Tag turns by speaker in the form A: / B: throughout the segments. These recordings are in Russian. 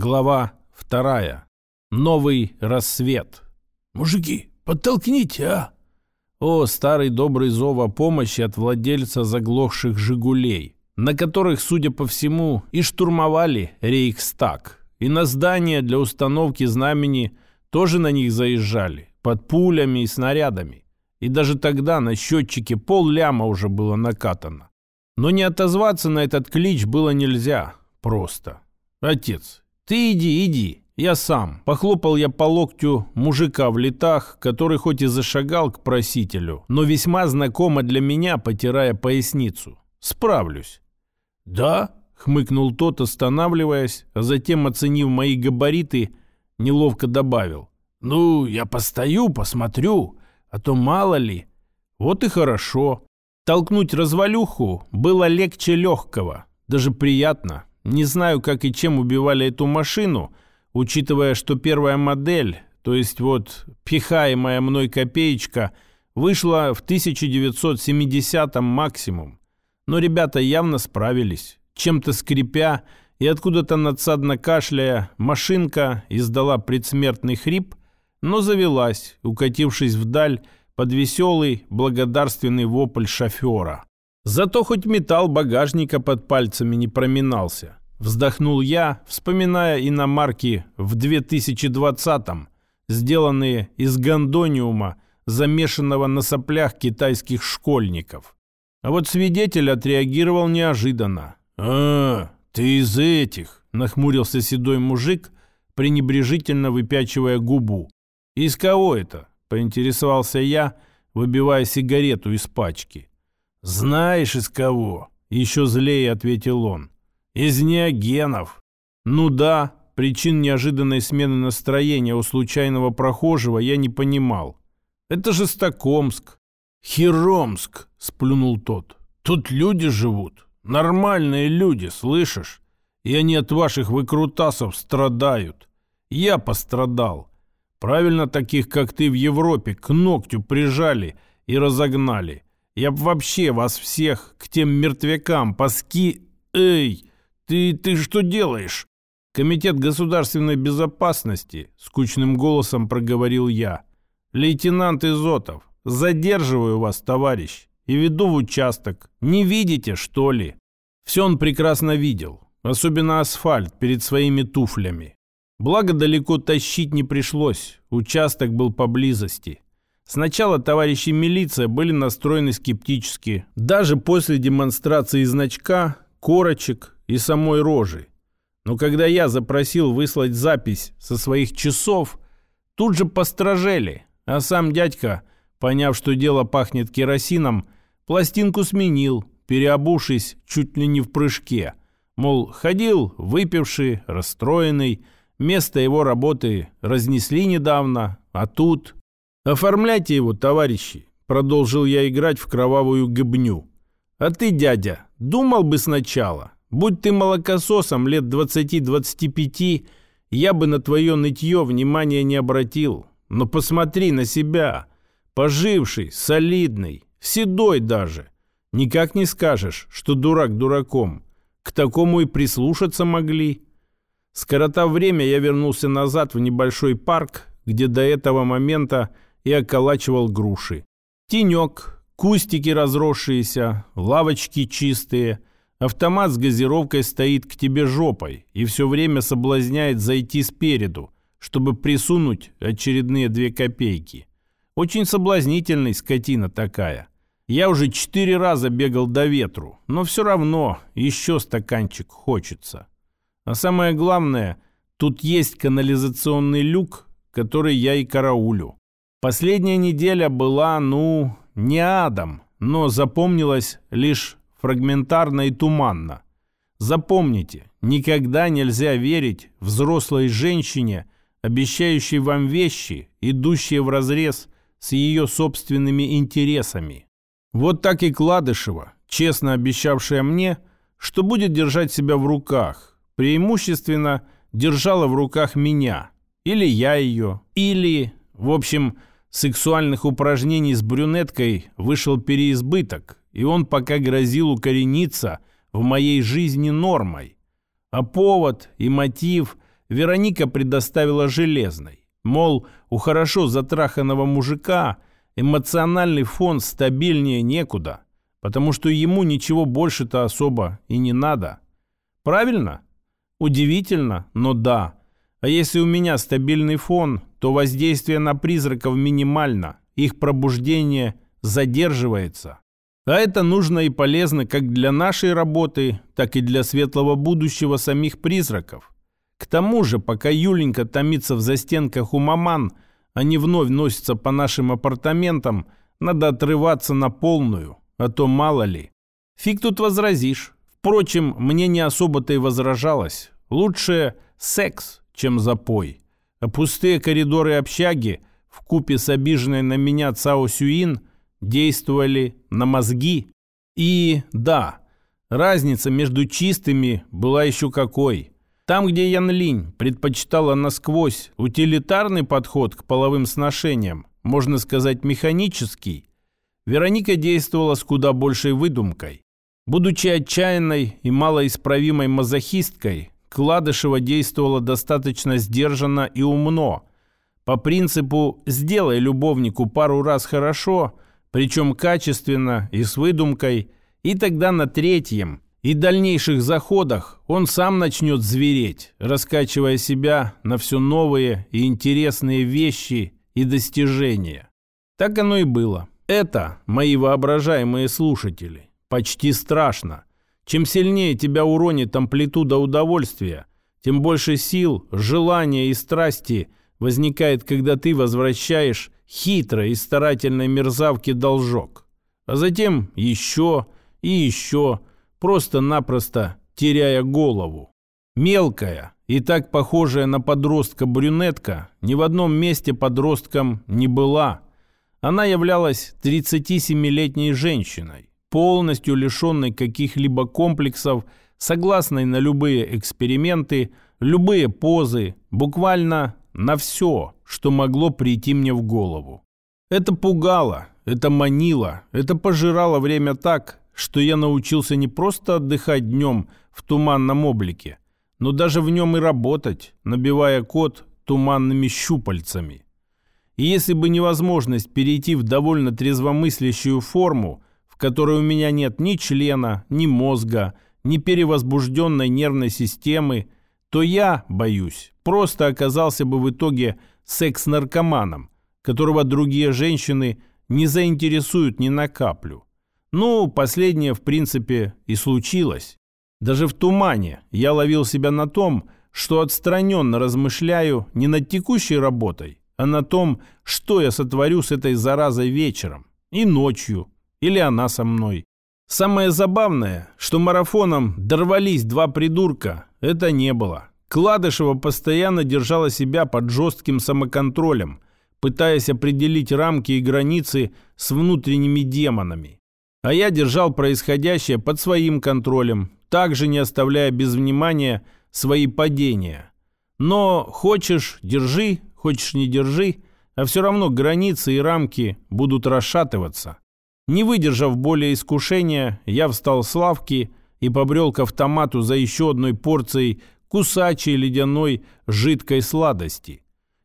A: Глава вторая. Новый рассвет.
B: «Мужики, подтолкните, а!»
A: О, старый добрый зов о помощи от владельца заглохших «Жигулей», на которых, судя по всему, и штурмовали Рейхстаг. И на здание для установки знамени тоже на них заезжали, под пулями и снарядами. И даже тогда на счетчике пол ляма уже было накатано. Но не отозваться на этот клич было нельзя. Просто. «Отец, ты иди, иди, я сам». Похлопал я по локтю мужика в летах, который хоть и зашагал к просителю, но весьма знакомо для меня, потирая поясницу. «Справлюсь». «Да?» — хмыкнул тот, останавливаясь, а затем, оценив мои габариты, неловко добавил. «Ну, я постою, посмотрю, а то мало ли». «Вот и хорошо». Толкнуть развалюху было легче легкого, даже приятно. Не знаю, как и чем убивали эту машину, учитывая, что первая модель, то есть вот пихаемая мной копеечка, вышла в 1970-м максимум. Но ребята явно справились. Чем-то скрипя и откуда-то надсадно кашляя, машинка издала предсмертный хрип, но завелась, укатившись вдаль под веселый, благодарственный вопль шофера. Зато хоть металл багажника под пальцами не проминался. Вздохнул я, вспоминая иномарки в 2020-м, сделанные из гондониума, замешанного на соплях китайских школьников. А вот свидетель отреагировал неожиданно. «А, ты из этих!» — нахмурился седой мужик, пренебрежительно выпячивая губу. «Из кого это?» — поинтересовался я, выбивая сигарету из пачки. «Знаешь, из кого?» — еще злее ответил он. Из неогенов. Ну да, причин неожиданной смены настроения у случайного прохожего я не понимал. Это же Стокомск. Херомск, сплюнул тот. Тут люди живут. Нормальные люди, слышишь? И они от ваших выкрутасов страдают. Я пострадал. Правильно таких, как ты в Европе, к ногтю прижали и разогнали. Я б вообще вас всех к тем мертвякам паски... Эй! «Ты, ты что делаешь?» «Комитет государственной безопасности», — скучным голосом проговорил я. «Лейтенант Изотов, задерживаю вас, товарищ, и веду в участок. Не видите, что ли?» Все он прекрасно видел, особенно асфальт перед своими туфлями. Благо далеко тащить не пришлось, участок был поблизости. Сначала товарищи милиция были настроены скептически. Даже после демонстрации значка, корочек и самой рожи. Но когда я запросил выслать запись со своих часов, тут же постражели, а сам дядька, поняв, что дело пахнет керосином, пластинку сменил, переобувшись чуть ли не в прыжке. Мол, ходил выпивший, расстроенный, место его работы разнесли недавно, а тут... «Оформляйте его, товарищи», — продолжил я играть в кровавую гыбню. «А ты, дядя, думал бы сначала, Будь ты молокососом лет 20-25, я бы на твое нытье внимания не обратил. Но посмотри на себя. Поживший, солидный, седой даже. Никак не скажешь, что дурак дураком. К такому и прислушаться могли. Скоротав время, я вернулся назад в небольшой парк, где до этого момента и околачивал груши. Тенек, кустики разросшиеся, лавочки чистые – Автомат с газировкой стоит к тебе жопой и все время соблазняет зайти спереду, чтобы присунуть очередные две копейки. Очень соблазнительный скотина такая. Я уже четыре раза бегал до ветру, но все равно еще стаканчик хочется. А самое главное, тут есть канализационный люк, который я и караулю. Последняя неделя была, ну, не адом, но запомнилась лишь фрагментарно и туманно. Запомните, никогда нельзя верить взрослой женщине, обещающей вам вещи, идущие вразрез с ее собственными интересами. Вот так и Кладышева, честно обещавшая мне, что будет держать себя в руках, преимущественно держала в руках меня, или я ее, или, в общем, сексуальных упражнений с брюнеткой вышел переизбыток, и он пока грозил укорениться в моей жизни нормой. А повод и мотив Вероника предоставила железной. Мол, у хорошо затраханного мужика эмоциональный фон стабильнее некуда, потому что ему ничего больше-то особо и не надо. Правильно? Удивительно, но да. А если у меня стабильный фон, то воздействие на призраков минимально, их пробуждение задерживается. А это нужно и полезно как для нашей работы, так и для светлого будущего самих призраков. К тому же, пока Юленька томится в застенках у маман, они вновь носятся по нашим апартаментам, надо отрываться на полную, а то мало ли. Фиг тут возразишь. Впрочем, мне не особо-то и возражалось. Лучше секс, чем запой. А пустые коридоры общаги в купе с обиженной на меня Цао Сюин действовали на мозги. И да, разница между чистыми была еще какой – там, где Ян Линь предпочитала насквозь утилитарный подход к половым сношениям, можно сказать механический, Вероника действовала с куда большей выдумкой. Будучи отчаянной и малоисправимой мазохисткой, Кладышева действовала достаточно сдержанно и умно. По принципу «сделай любовнику пару раз хорошо», причем качественно и с выдумкой, и тогда на третьем – и дальнейших заходах он сам начнет звереть, раскачивая себя на все новые и интересные вещи и достижения. Так оно и было. Это, мои воображаемые слушатели, почти страшно. Чем сильнее тебя уронит амплитуда удовольствия, тем больше сил, желания и страсти возникает, когда ты возвращаешь хитрой и старательной мерзавке должок. А затем еще и еще, просто-напросто теряя голову. Мелкая и так похожая на подростка брюнетка ни в одном месте подростком не была. Она являлась 37-летней женщиной, полностью лишенной каких-либо комплексов, согласной на любые эксперименты, любые позы, буквально на все, что могло прийти мне в голову. Это пугало, это манило, это пожирало время так, что я научился не просто отдыхать днем в туманном облике, но даже в нем и работать, набивая код туманными щупальцами. И если бы невозможность перейти в довольно трезвомыслящую форму, в которой у меня нет ни члена, ни мозга, ни перевозбужденной нервной системы, то я, боюсь, просто оказался бы в итоге секс-наркоманом, которого другие женщины не заинтересуют ни на каплю. Ну, последнее, в принципе, и случилось. Даже в тумане я ловил себя на том, что отстраненно размышляю не над текущей работой, а на том, что я сотворю с этой заразой вечером и ночью, или она со мной. Самое забавное, что марафоном дорвались два придурка, это не было. Кладышева постоянно держала себя под жестким самоконтролем, пытаясь определить рамки и границы с внутренними демонами. А я держал происходящее под своим контролем, также не оставляя без внимания свои падения. Но хочешь – держи, хочешь – не держи, а все равно границы и рамки будут расшатываться. Не выдержав более искушения, я встал с лавки и побрел к автомату за еще одной порцией кусачей ледяной жидкой сладости.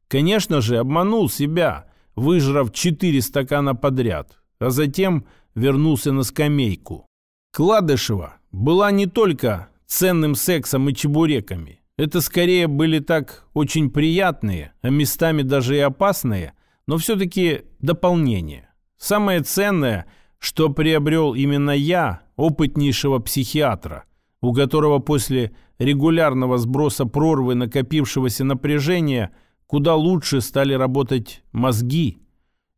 A: Конечно же, обманул себя, выжрав четыре стакана подряд, а затем – вернулся на скамейку. Кладышева была не только ценным сексом и чебуреками. Это скорее были так очень приятные, а местами даже и опасные, но все-таки дополнения. Самое ценное, что приобрел именно я, опытнейшего психиатра, у которого после регулярного сброса прорвы накопившегося напряжения куда лучше стали работать мозги.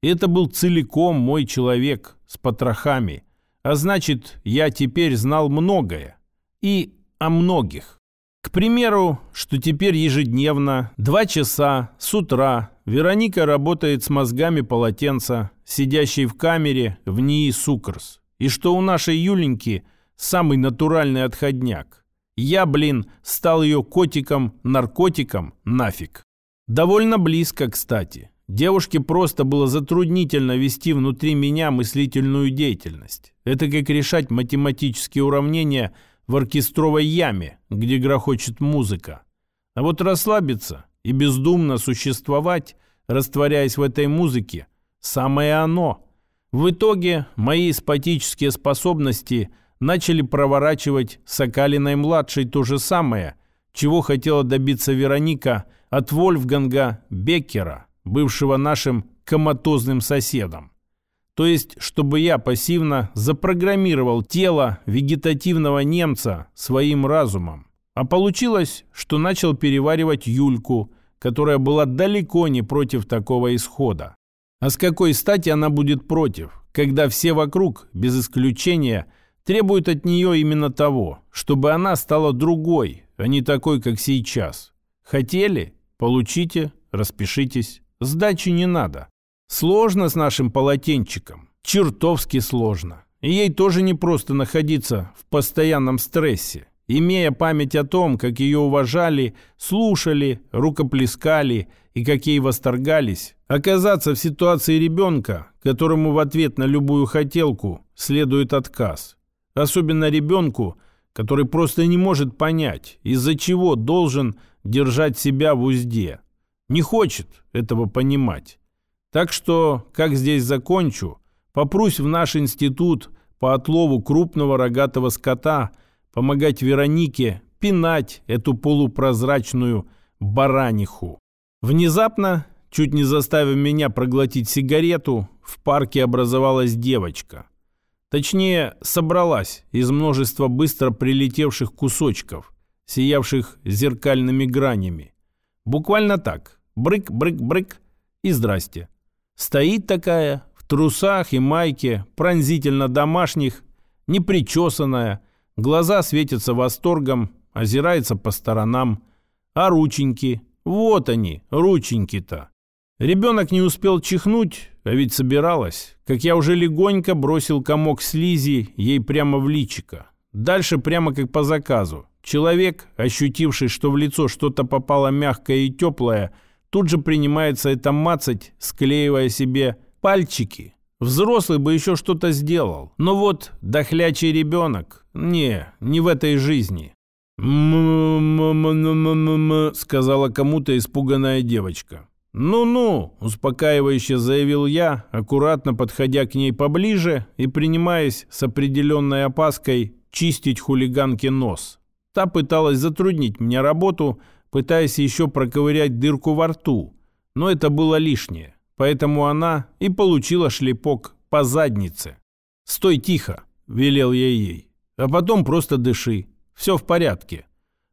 A: Это был целиком мой человек с потрохами. А значит, я теперь знал многое. И о многих. К примеру, что теперь ежедневно, два часа с утра, Вероника работает с мозгами полотенца, сидящей в камере в НИИ Сукрс. И что у нашей Юленьки самый натуральный отходняк. Я, блин, стал ее котиком-наркотиком нафиг. Довольно близко, кстати. Девушке просто было затруднительно вести внутри меня мыслительную деятельность. Это как решать математические уравнения в оркестровой яме, где грохочет музыка. А вот расслабиться и бездумно существовать, растворяясь в этой музыке, самое оно. В итоге мои эспатические способности начали проворачивать Сокалиной-младшей то же самое, чего хотела добиться Вероника от Вольфганга Беккера, бывшего нашим коматозным соседом. То есть, чтобы я пассивно запрограммировал тело вегетативного немца своим разумом. А получилось, что начал переваривать Юльку, которая была далеко не против такого исхода. А с какой стати она будет против, когда все вокруг, без исключения, требуют от нее именно того, чтобы она стала другой, а не такой, как сейчас. Хотели? Получите, распишитесь. Сдачи не надо. Сложно с нашим полотенчиком. Чертовски сложно. И ей тоже не просто находиться в постоянном стрессе, имея память о том, как ее уважали, слушали, рукоплескали и как ей восторгались, оказаться в ситуации ребенка, которому в ответ на любую хотелку следует отказ. Особенно ребенку, который просто не может понять, из-за чего должен держать себя в узде. Не хочет этого понимать. Так что, как здесь закончу, попрусь в наш институт по отлову крупного рогатого скота, помогать Веронике пинать эту полупрозрачную бараниху. Внезапно, чуть не заставив меня проглотить сигарету, в парке образовалась девочка. Точнее, собралась из множества быстро прилетевших кусочков, сиявших зеркальными гранями. Буквально так. Брык-брык-брык и здрасте. Стоит такая, в трусах и майке, пронзительно домашних, непричесанная, глаза светятся восторгом, озирается по сторонам. А рученьки? Вот они, рученьки-то. Ребенок не успел чихнуть, а ведь собиралась, как я уже легонько бросил комок слизи ей прямо в личико. Дальше прямо как по заказу. Человек, ощутивший, что в лицо что-то попало мягкое и теплое, тут же принимается это мацать, склеивая себе пальчики. Взрослый бы еще что-то сделал. Но вот дохлячий ребенок. Не, не в этой жизни. «М-м-м-м-м-м-м», сказала кому-то испуганная девочка. «Ну-ну», – успокаивающе заявил я, аккуратно подходя к ней поближе и принимаясь с определенной опаской чистить хулиганке нос. Та пыталась затруднить мне работу – пытаясь еще проковырять дырку во рту, но это было лишнее, поэтому она и получила шлепок по заднице. «Стой тихо», — велел я ей, — «а потом просто дыши, все в порядке».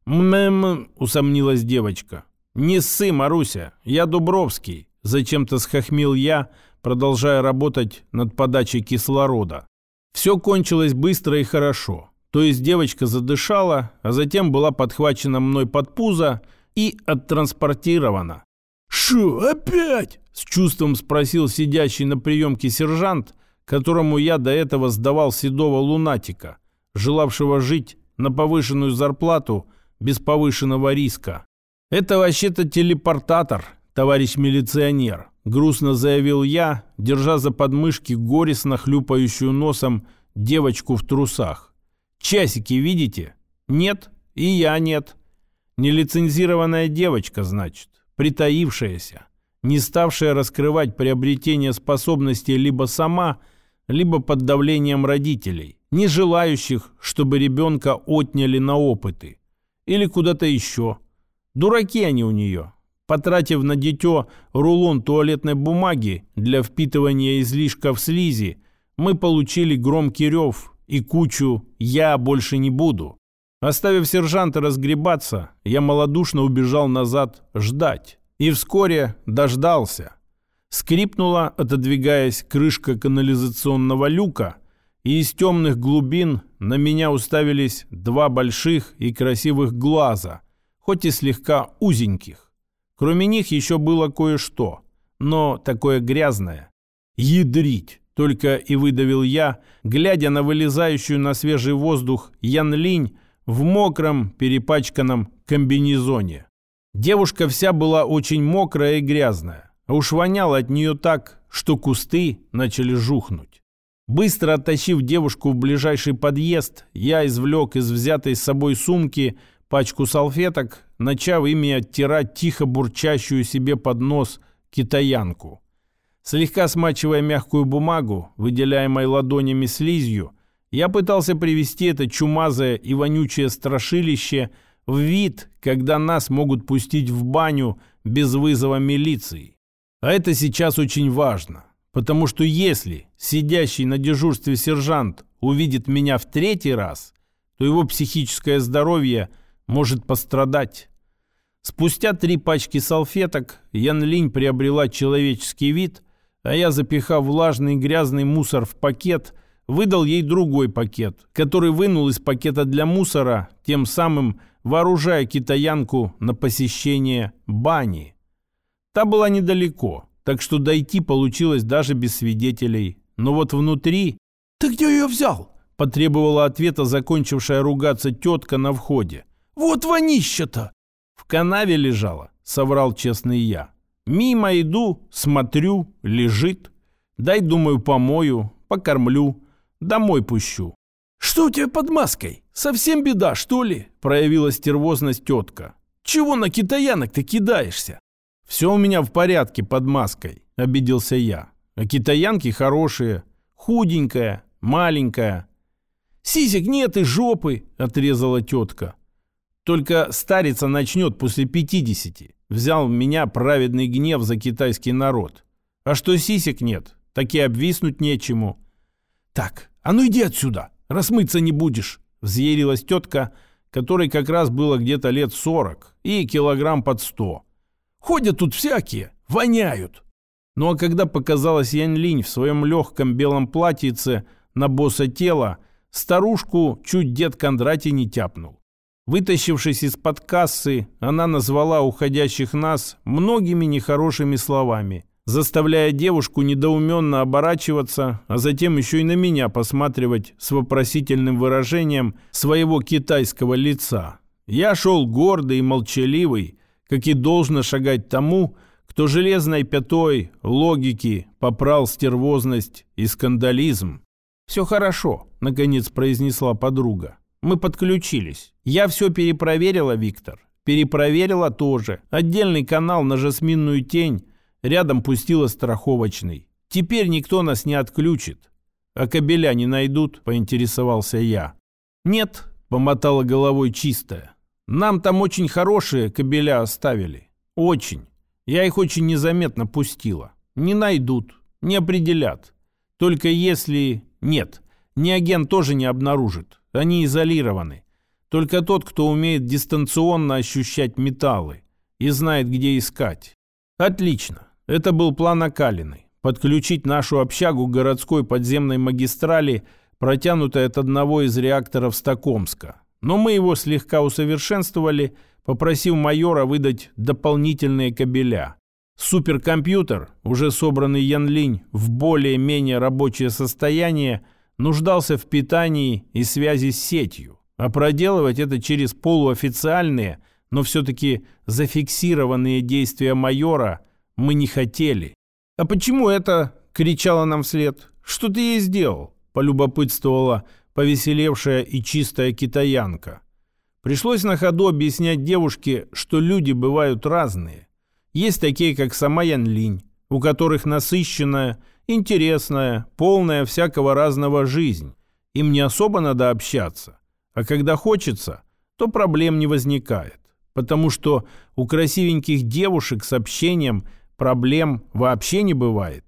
A: «Мм», — усомнилась девочка. «Не ссы, Маруся, я Дубровский», — зачем-то схохмил я, продолжая работать над подачей кислорода. Все кончилось быстро и хорошо. То есть девочка задышала, а затем была подхвачена мной под пузо и оттранспортирована.
B: «Шо, опять?» – с чувством спросил сидящий на приемке сержант, которому я до этого сдавал седого лунатика, желавшего жить на повышенную зарплату без повышенного риска. «Это вообще-то телепортатор, товарищ милиционер», – грустно заявил я, держа за подмышки горестно хлюпающую носом девочку в трусах. Часики видите? Нет? И я нет. Нелицензированная девочка, значит, притаившаяся, не ставшая раскрывать приобретение способностей либо сама, либо под давлением родителей, не желающих, чтобы ребенка отняли на опыты. Или куда-то еще. Дураки они у нее. Потратив на дитё рулон туалетной бумаги для впитывания излишков слизи, мы получили громкий рев и кучу «я больше не буду». Оставив сержанта разгребаться, я малодушно убежал назад ждать. И вскоре дождался. Скрипнула, отодвигаясь крышка канализационного люка, и из темных глубин на меня уставились два больших и красивых глаза, хоть и слегка узеньких. Кроме них еще было кое-что, но такое грязное. Ядрить! Только и выдавил я, глядя на вылезающую на свежий воздух Ян Линь в мокром, перепачканном комбинезоне. Девушка вся была очень мокрая и грязная, а уж воняло от нее так, что кусты начали жухнуть. Быстро оттащив девушку в ближайший подъезд, я извлек из взятой с собой сумки пачку салфеток,
A: начав ими оттирать тихо бурчащую себе под нос китаянку. Слегка смачивая мягкую бумагу, выделяемой ладонями слизью, я пытался привести это чумазое и вонючее страшилище в вид, когда нас могут пустить в баню без вызова милиции. А это сейчас очень важно, потому что если сидящий на дежурстве сержант увидит меня в третий раз, то его психическое здоровье может пострадать. Спустя три пачки салфеток Ян Линь приобрела человеческий вид, а я, запихав влажный грязный мусор в пакет, выдал ей другой пакет, который вынул из пакета для мусора, тем самым вооружая китаянку на посещение бани. Та была недалеко, так что дойти получилось даже без свидетелей. Но вот внутри...
B: «Ты где ее взял?»
A: Потребовала ответа закончившая ругаться тетка на входе.
B: «Вот вонища-то!»
A: «В канаве лежала», — соврал честный я. «Мимо иду, смотрю, лежит. Дай, думаю, помою, покормлю, домой пущу».
B: «Что у тебя под маской? Совсем беда, что ли?» — проявила стервозность тетка. «Чего на китаянок ты кидаешься?»
A: «Все у меня в порядке под маской», — обиделся я. «А китаянки хорошие, худенькая, маленькая,
B: Сисек нет и жопы, отрезала тетка.
A: Только старица начнет после пятидесяти. Взял меня праведный гнев за китайский народ. А что сисек нет, так и обвиснуть нечему.
B: Так, а ну иди отсюда, расмыться не будешь, взъярилась тетка, которой как раз было где-то лет сорок и килограмм под сто. Ходят тут всякие, воняют.
A: Ну а когда показалась Янь Линь в своем легком белом платьице на босса тела, Старушку чуть дед Кондратий не тяпнул. Вытащившись из-под кассы, она назвала уходящих нас многими нехорошими словами, заставляя девушку недоуменно оборачиваться, а затем еще и на меня посматривать с вопросительным выражением своего китайского лица. Я шел гордый и молчаливый, как и должно шагать тому, кто железной пятой логики попрал стервозность и скандализм. «Все хорошо», — наконец произнесла подруга. «Мы подключились. Я все перепроверила, Виктор. Перепроверила тоже. Отдельный канал на жасминную тень. Рядом пустила страховочный. Теперь никто нас не отключит. А кабеля не найдут?» — поинтересовался я. «Нет», — помотала головой чистая. «Нам там очень хорошие кабеля оставили. Очень. Я их очень незаметно пустила. Не найдут, не определят. Только если нет, ни агент тоже не обнаружит. Они изолированы. Только тот, кто умеет дистанционно ощущать металлы и знает, где искать. Отлично. Это был план Акалины. Подключить нашу общагу к городской подземной магистрали, протянутой от одного из реакторов Стокомска. Но мы его слегка усовершенствовали, попросив майора выдать дополнительные кабеля. Суперкомпьютер, уже собранный Янлинь в более-менее рабочее состояние, нуждался в питании и связи с сетью. А проделывать это через полуофициальные, но все-таки зафиксированные действия майора мы не хотели. «А почему это?» — кричала нам вслед. «Что ты ей сделал?» — полюбопытствовала повеселевшая и чистая китаянка. Пришлось на ходу объяснять девушке, что люди бывают разные. Есть такие, как сама Ян Линь, у которых насыщенная, интересная, полная всякого разного жизнь. Им не особо надо общаться. А когда хочется, то проблем не возникает. Потому что у красивеньких девушек с общением проблем вообще не бывает.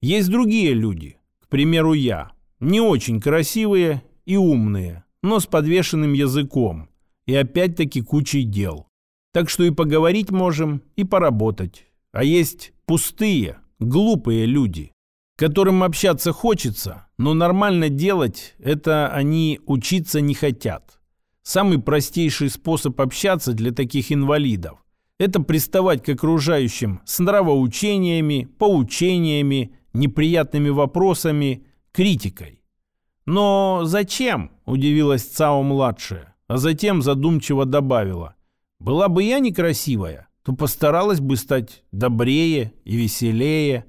A: Есть другие люди, к примеру я, не очень красивые и умные, но с подвешенным языком и опять-таки кучей дел. Так что и поговорить можем, и поработать. А есть пустые, глупые люди, которым общаться хочется, но нормально делать это они учиться не хотят. Самый простейший способ общаться для таких инвалидов – это приставать к окружающим с нравоучениями, поучениями, неприятными вопросами, критикой. «Но зачем?» – удивилась Цао-младшая, а затем задумчиво добавила. Была бы я некрасивая, то постаралась бы стать добрее и веселее.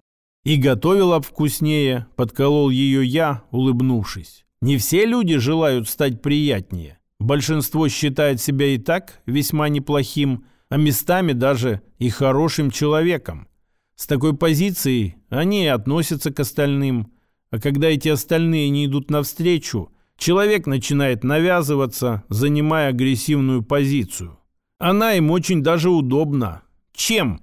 A: И готовила вкуснее, подколол ее я, улыбнувшись. Не все люди желают стать приятнее. Большинство считает себя и так весьма неплохим, а местами даже и хорошим человеком. С такой позицией они и относятся к остальным. А когда эти остальные не идут навстречу, человек начинает навязываться, занимая агрессивную позицию. Она им очень даже удобна. Чем?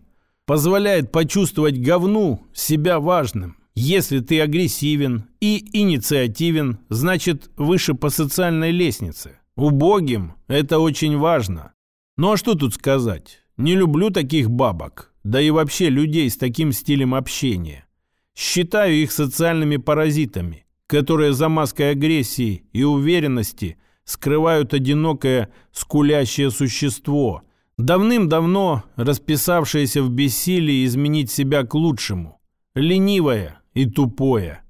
A: Позволяет почувствовать говну себя важным. Если ты агрессивен и инициативен, значит выше по социальной лестнице. Убогим это очень важно. Ну а что тут сказать? Не люблю таких бабок, да и вообще людей с таким стилем общения. Считаю их социальными паразитами, которые за маской агрессии и уверенности скрывают одинокое скулящее существо, давным-давно расписавшееся в бессилии изменить себя к лучшему, ленивое и тупое.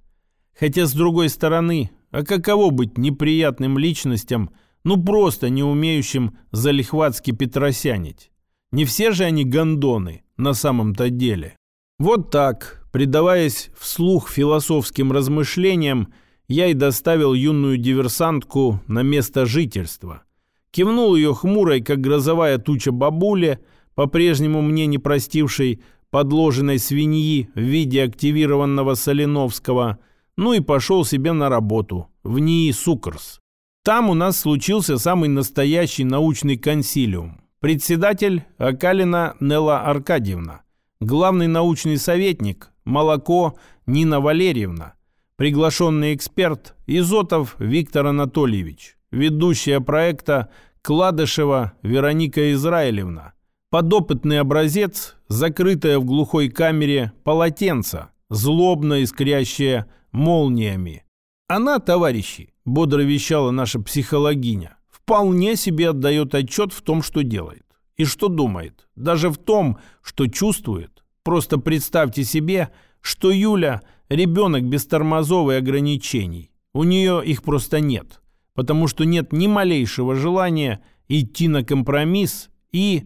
A: Хотя, с другой стороны, а каково быть неприятным личностям, ну просто не умеющим залихватски петросянить? Не все же они гондоны на самом-то деле. Вот так, предаваясь вслух философским размышлениям, я и доставил юную диверсантку на место жительства. Кивнул ее хмурой, как грозовая туча бабуле, по-прежнему мне не простившей подложенной свиньи в виде активированного Соленовского, ну и пошел себе на работу в НИИ Сукарс. Там у нас случился самый настоящий научный консилиум. Председатель Акалина Нелла Аркадьевна, главный научный советник Молоко Нина Валерьевна, приглашенный эксперт Изотов Виктор Анатольевич, ведущая проекта Кладышева Вероника Израилевна, подопытный образец, закрытая в глухой камере полотенце, злобно искрящее молниями. Она, товарищи, бодро вещала наша психологиня, вполне себе отдает отчет в том, что делает. И что думает. Даже в том, что чувствует. Просто представьте себе, что Юля – ребенок без тормозов и ограничений. У нее их просто нет. Потому что нет ни малейшего желания идти на компромисс и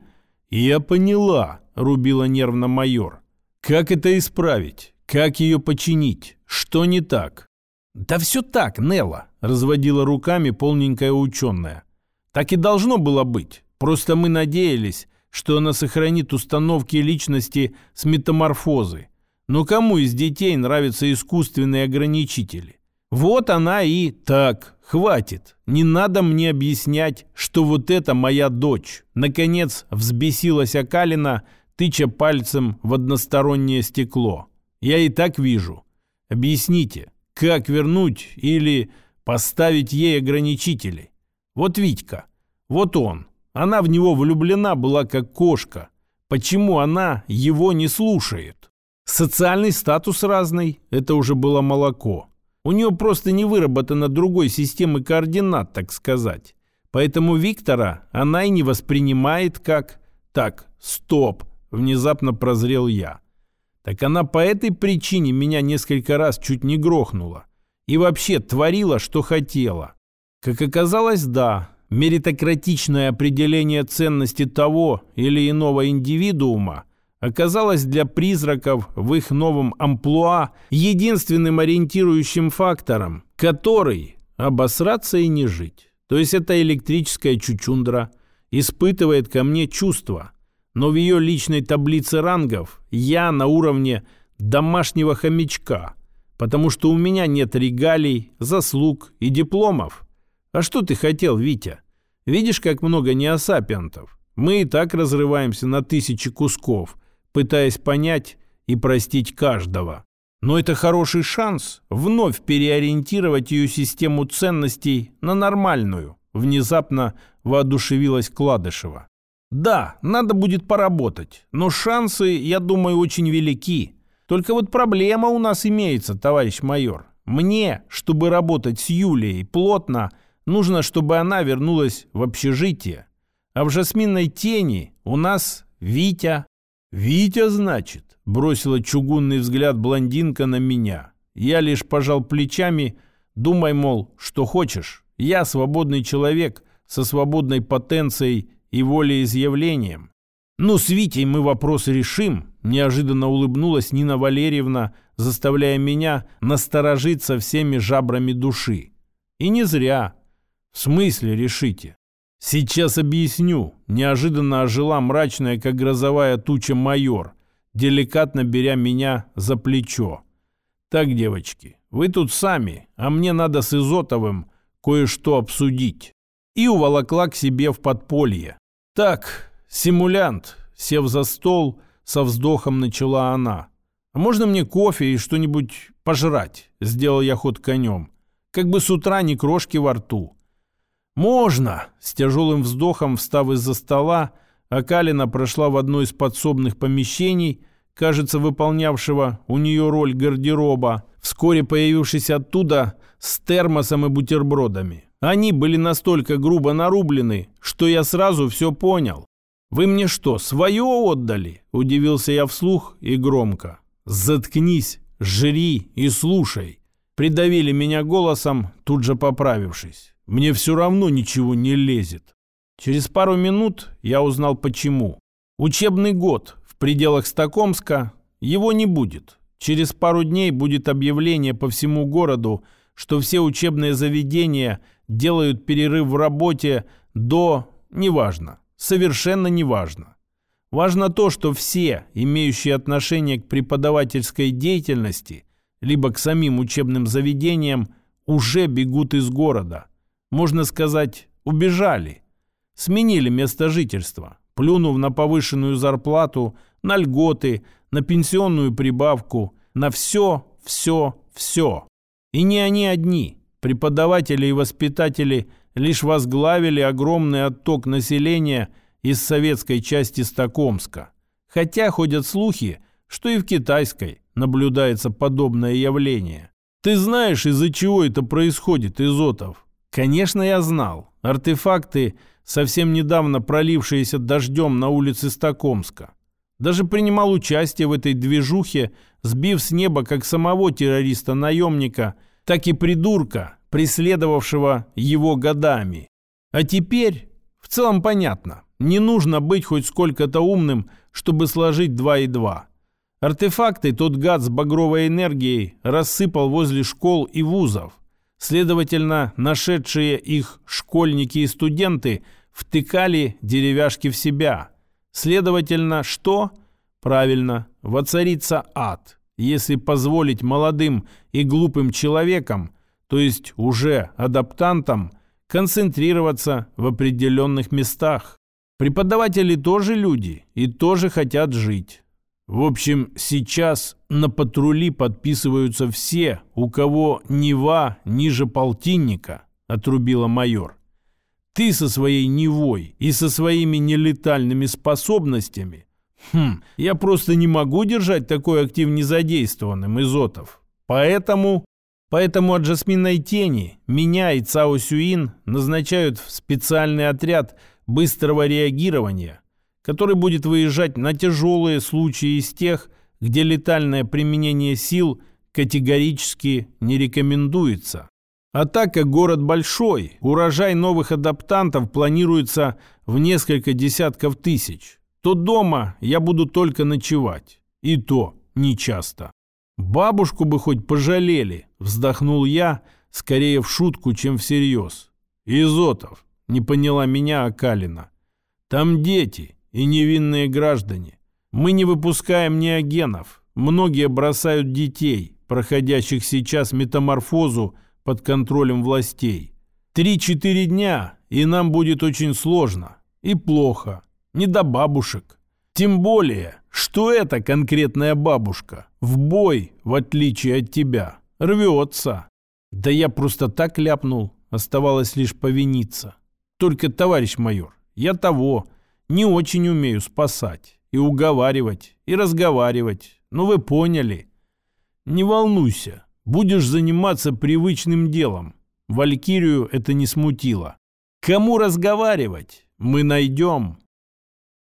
A: «Я поняла», — рубила нервно майор. «Как это исправить? Как ее починить? Что не так?» «Да все так, Нелла», — разводила руками полненькая ученая. «Так и должно было быть. Просто мы надеялись, что она сохранит установки личности с метаморфозы. Но кому из детей нравятся искусственные ограничители? Вот она и так. Хватит. Не надо мне объяснять, что вот это моя дочь. Наконец взбесилась Акалина, тыча пальцем в одностороннее стекло. Я и так вижу. Объясните, как вернуть или поставить ей ограничители? Вот Витька. Вот он. Она в него влюблена была как кошка. Почему она его не слушает? Социальный статус разный. Это уже было молоко. У нее просто не выработана другой системы координат, так сказать. Поэтому Виктора она и не воспринимает как «так, стоп», внезапно прозрел я. Так она по этой причине меня несколько раз чуть не грохнула. И вообще творила, что хотела. Как оказалось, да, меритократичное определение ценности того или иного индивидуума оказалось для призраков в их новом амплуа единственным ориентирующим фактором, который обосраться и не жить. То есть эта электрическая чучундра испытывает ко мне чувства, но в ее личной таблице рангов я на уровне домашнего хомячка, потому что у меня нет регалий, заслуг и дипломов. А что ты хотел, Витя? Видишь, как много неосапиантов? Мы и так разрываемся на тысячи кусков, пытаясь понять и простить каждого. Но это хороший шанс вновь переориентировать ее систему ценностей на нормальную, внезапно воодушевилась Кладышева. Да, надо будет поработать, но шансы, я думаю, очень велики. Только вот проблема у нас имеется, товарищ майор. Мне, чтобы работать с Юлией плотно, нужно, чтобы она вернулась в общежитие. А в жасминной тени у нас Витя, «Витя, значит?» – бросила чугунный взгляд блондинка на меня. Я лишь пожал плечами, думай, мол, что хочешь. Я свободный человек со свободной потенцией и волеизъявлением. «Ну, с Витей мы вопрос решим», – неожиданно улыбнулась Нина Валерьевна, заставляя меня насторожиться всеми жабрами души. И не зря. В смысле решите? Сейчас объясню. Неожиданно ожила мрачная, как грозовая туча майор, деликатно беря меня за плечо. Так, девочки, вы тут сами, а мне надо с Изотовым кое-что обсудить. И уволокла к себе в подполье. Так, симулянт, сев за стол, со вздохом начала она. «А можно мне кофе и что-нибудь пожрать?» Сделал я ход конем. Как бы с утра ни крошки во рту. «Можно!» С тяжелым вздохом, встав из-за стола, Акалина прошла в одно из подсобных помещений, кажется, выполнявшего у нее роль гардероба, вскоре появившись оттуда с термосом и бутербродами. Они были настолько грубо нарублены, что я сразу все понял. «Вы мне что, свое отдали?» – удивился я вслух и громко. «Заткнись, жри и слушай!» Придавили меня голосом, тут же поправившись. «Мне все равно ничего не лезет». Через пару минут я узнал почему. Учебный год в пределах Стокомска его не будет. Через пару дней будет объявление по всему городу, что все учебные заведения делают перерыв в работе до... неважно, совершенно не важно. Важно то, что все, имеющие отношение к преподавательской деятельности, либо к самим учебным заведениям, уже бегут из города. Можно сказать, убежали. Сменили место жительства, плюнув на повышенную зарплату, на льготы, на пенсионную прибавку, на все, все, все. И не они одни. Преподаватели и воспитатели – лишь возглавили огромный отток населения из советской части Стокомска. Хотя ходят слухи, что и в китайской наблюдается подобное явление. Ты знаешь, из-за чего это происходит, Изотов? Конечно, я знал. Артефакты, совсем недавно пролившиеся дождем на улице Стокомска. Даже принимал участие в этой движухе, сбив с неба как самого террориста-наемника, так и придурка, преследовавшего его годами. А теперь в целом понятно. Не нужно быть хоть сколько-то умным, чтобы сложить два и два. Артефакты тот гад с багровой энергией рассыпал возле школ и вузов. Следовательно, нашедшие их школьники и студенты втыкали деревяшки в себя. Следовательно, что? Правильно, воцарится ад, если позволить молодым и глупым человекам то есть уже адаптантам, концентрироваться в определенных местах. Преподаватели тоже люди и тоже хотят жить. В общем, сейчас на патрули подписываются все, у кого Нева ниже полтинника, отрубила майор. Ты со своей Невой и со своими нелетальными способностями Хм, я просто не могу держать такой актив незадействованным, Изотов. Поэтому Поэтому от Жасминной тени меня и Цао Сюин назначают в специальный отряд быстрого реагирования, который будет выезжать на тяжелые случаи из тех, где летальное применение сил категорически не рекомендуется. А так как город большой, урожай новых адаптантов планируется в несколько десятков тысяч, то дома я буду только ночевать. И то нечасто. «Бабушку бы хоть пожалели», — вздохнул я, скорее в шутку, чем всерьез. «Изотов», — не поняла меня Акалина. «Там дети и невинные граждане. Мы не выпускаем неогенов. Многие бросают детей, проходящих сейчас метаморфозу под контролем властей. Три-четыре дня, и нам будет очень сложно. И плохо. Не до бабушек. Тем более, что эта конкретная бабушка в бой, в отличие от тебя, рвется. Да я просто так ляпнул, оставалось лишь повиниться. Только, товарищ майор, я того не очень умею спасать и уговаривать, и разговаривать. Ну вы поняли. Не волнуйся, будешь заниматься привычным делом. Валькирию это не смутило. Кому разговаривать? Мы найдем.